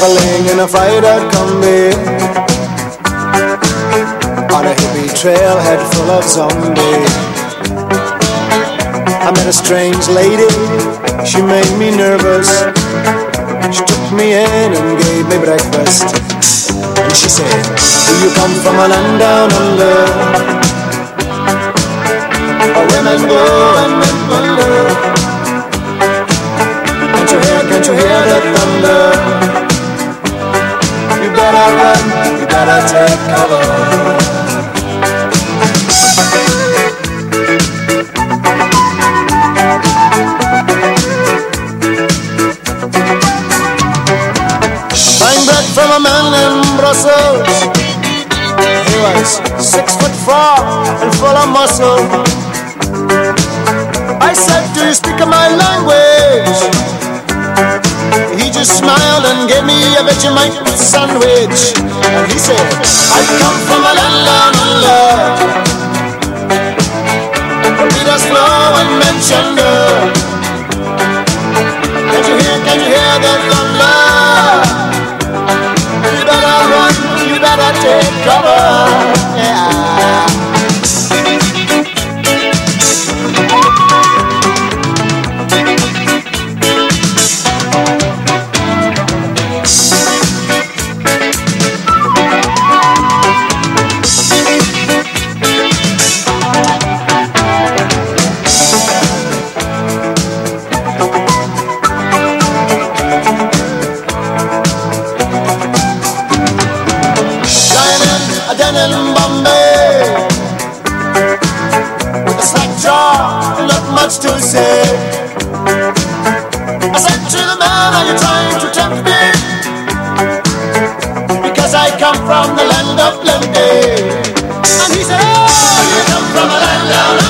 Traveling in a freighter Kombi On a hippie trailhead full of zombies. I met a strange lady, she made me nervous. She took me in and gave me breakfast she said, do you come from a land down under? Where women go and men wonder. Can't you hear, can't you hear the thunder? You better run, you better take cover. Brussels. He was six foot four and full of muscle. I said, Do you speak my language? just smiled and gave me a Vegemite sandwich. And he said, I come from a land down under. Read us slow and mention trouble. Yeah. in Bombay with a slack jaw, not much to say. I said to the man, Are you trying to tempt me? Because I come from the land of plenty. And he said, Oh, you come from a land down